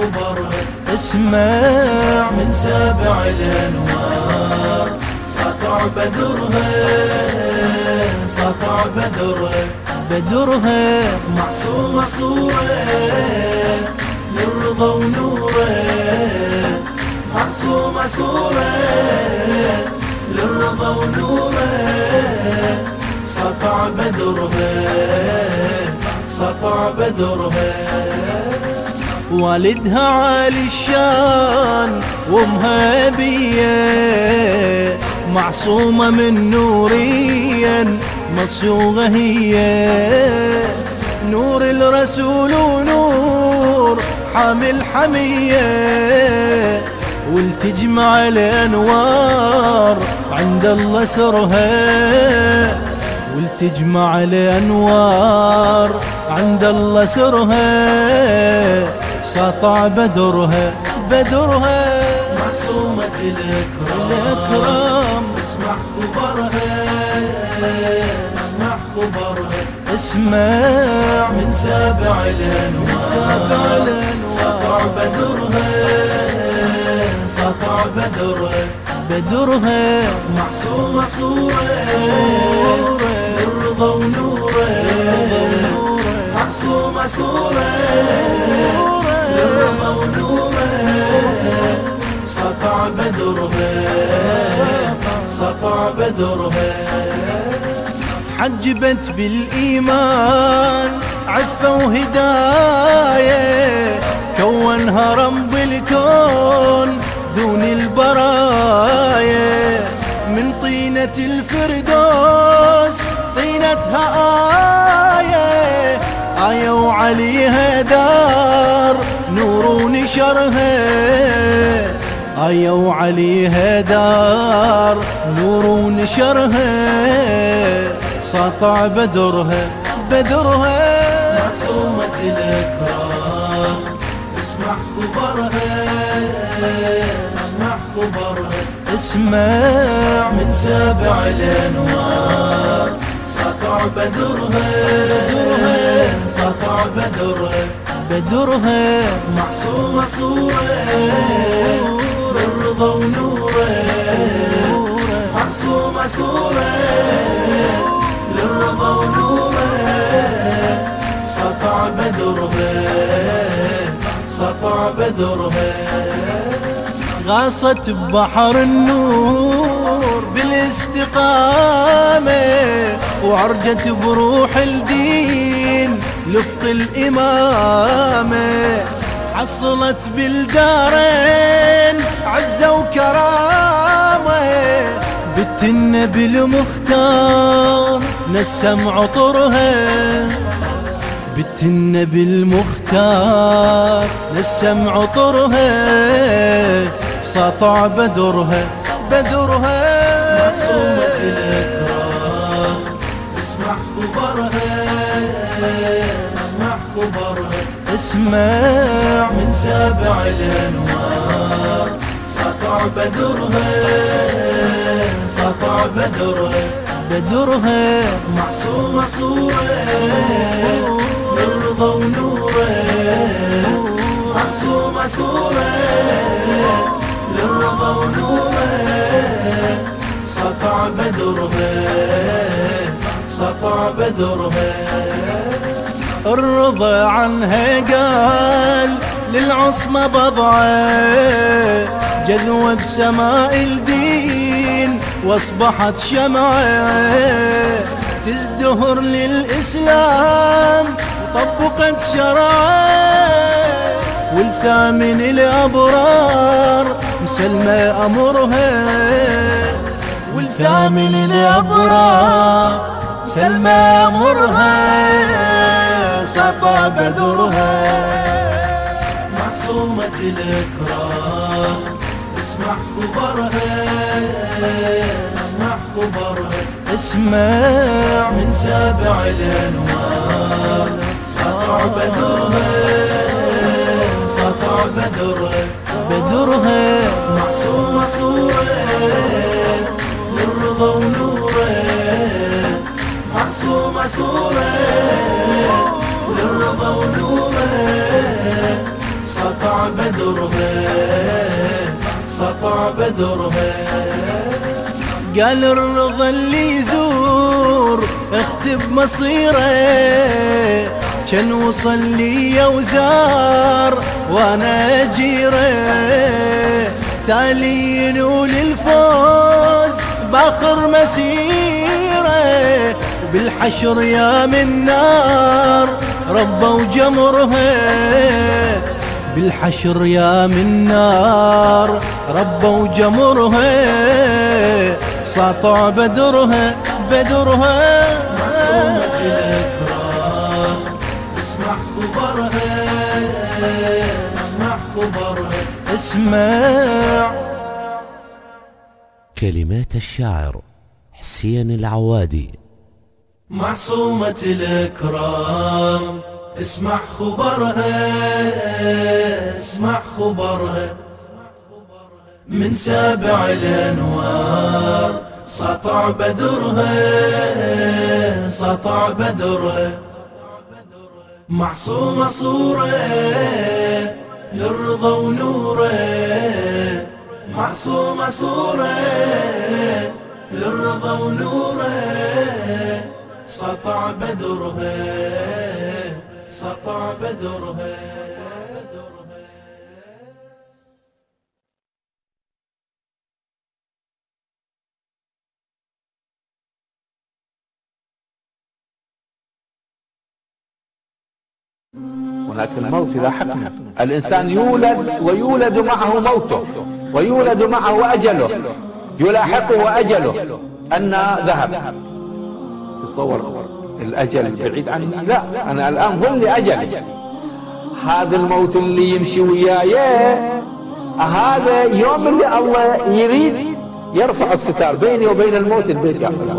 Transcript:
خبرها اسمع من سابع الأنوار. سطع بدرها سطع بدرها بدرها معصومة صورة للرضا ونوره. معصومة صورة للرضا ونوره. سطع بدرها سطع بدرها والدها عالي الشان وأمها بيه معصومة من نوريا مصيوغة هي. نور الرسول ونور حامل حمية والتجمع الأنوار عند الله سرها. والتجمع الأنوار عند الله سرها. سطع بدرها بدرها معصومة الأكرام. اسمع خبرها اسمع خبرها. اسمع. من سابع الأنوار سابع الأنوار سطع بدرها سطع بدرها بدرها معصومة صورة للرضا ونوره. معصومة صورة. للرضا سطع بدرها سطع بدرها تحجبت بالإيمان عفة وهداية كونها رب الكون دون البرايا من طينة الفردوس طينتها ونشرها آية وعليها دار نور ونشرها. سطع بدرها بدرها. معصومة الأكرام. اسمع خبرها اسمع خبرها. اسمع من سابع الأنوار. سطع بدرها سطع بدرها. بدرها معصومة صورة بالرضا ونورة. معصومة صورة للرضا ونورة. سطع بدرها سطع بدرها. غاصت ببحر النور بالاستقامة وعرجت بروح الدين لفق الإمامة. حصلت بالدارين عزة وكرامة. بنت النبي المختار نسم عطرها. بنت النبي المختار نسم عطرها. سطع بدرها بدرها. معصومة الأكرام. اسمع خبرها اسمع خبرها. اسمع. من سابع الأنوار. سطع بدرها سطع بدرها. بدرها. معصومة صورة للرضا ونورة. معصومة صورة للرضا ونوره سطع بدرها سطع بدرها الرضا عنها قال للعصمة بضعة. جذوة بسماء الدين واصبحت شمعة. تزدهر للإسلام وطبقت شرعة. والثامن الأبرار مسلمة أمرها. والثامن الأبرار مسلمة أمرها. سطع بدرها. معصومة الإكرام اسمع خبرها. اسمع خبرها. اسمع من سابع الأنوار. سطع بدرها. بدرها معصومة صورة للرضا ونوره معصومة صورة للرضا ونوره سطع بدرها سطع بدرها. قال الرضا اللي يزور اختب مصيره كان وصل لي وزار وأنا اجيره تالي ينول الفوز بآخر مسيرة. بالحشر يا من نار ربوا جمرها بالحشر يا من نار ربوا جمرها سطع بدرها بدرها. معصومة الأكرام أسمع. كلمات الشاعر حسين العوادي. معصومة الأكرام اسمع خبرها اسمع خبرها. من سابع الأنوار سطع بدرها سطع بدرها. معصومة صورة للرضا ونوره معصومة صورة. للرضا ونوره سطع بدرها سطع بدرها. هناك الموت لا حكم. الإنسان يولد ويولد معه موته ويولد معه أجله يلاحقه أجله. أن ذهب. تصور الأجل بعيد عني لا أنا الآن ظل أجلي هذا الموت اللي يمشي وياي هذا يوم اللي الله يريد يرفع الستار بيني وبين الموت البيت يا إذا